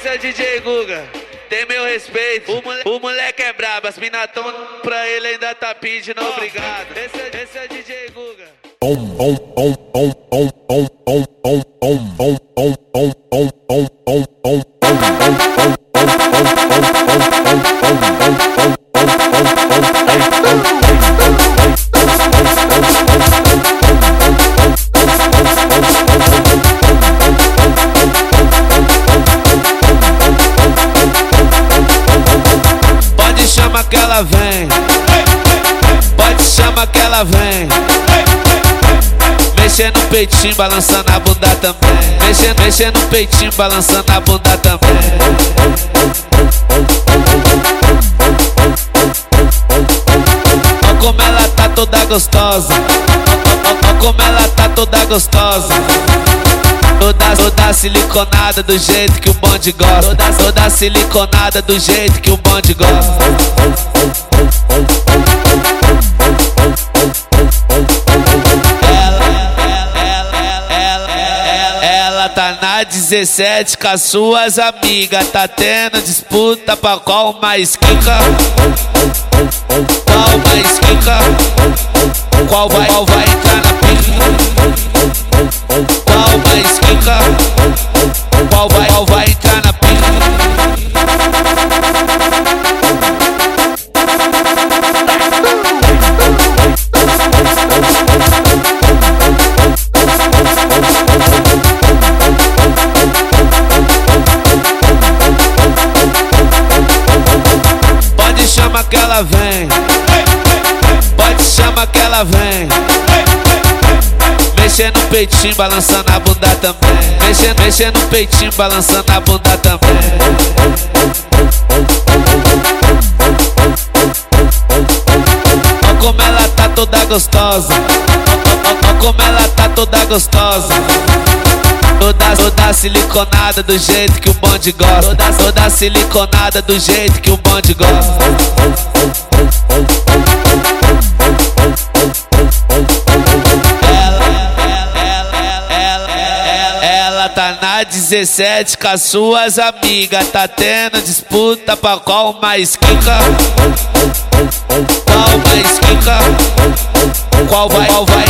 Esse é o DJ Guga, tem meu respeito. O, mole, o moleque é brabo, as mina tão pra ele ainda tá pedindo obrigado. Esse é, esse é o DJ Guga. Pode ela vem. Pode chamar que ela vem. Mexendo no peitinho, balançando a bunda também. Mexendo, mexendo no peitinho, balançando a bunda também. Ó como ela tá toda gostosa. Ó como ela tá toda gostosa. Toda, toda siliconada do jeito que o bonde gosta. Toda, toda siliconada do jeito que o bonde gosta. Tá na 17 com as suas amigas. Tá tendo disputa pra qual mais quica. Qual mais quica? Qual vai, qual vai entrar na vem. Pode chamar que ela vem. Mexendo no peitinho, balançando a bunda também. Mexendo, mexendo no peitinho, balançando a bunda também. Ó como ela tá toda gostosa. Ó como ela tá toda gostosa. Toda, toda siliconada do jeito que o bonde gosta. Toda, toda siliconada do jeito que o bonde gosta. Tá na 17 com as suas amigas. Tá tendo disputa pra qual mais quica. Qual mais quica? Qual vai, qual vai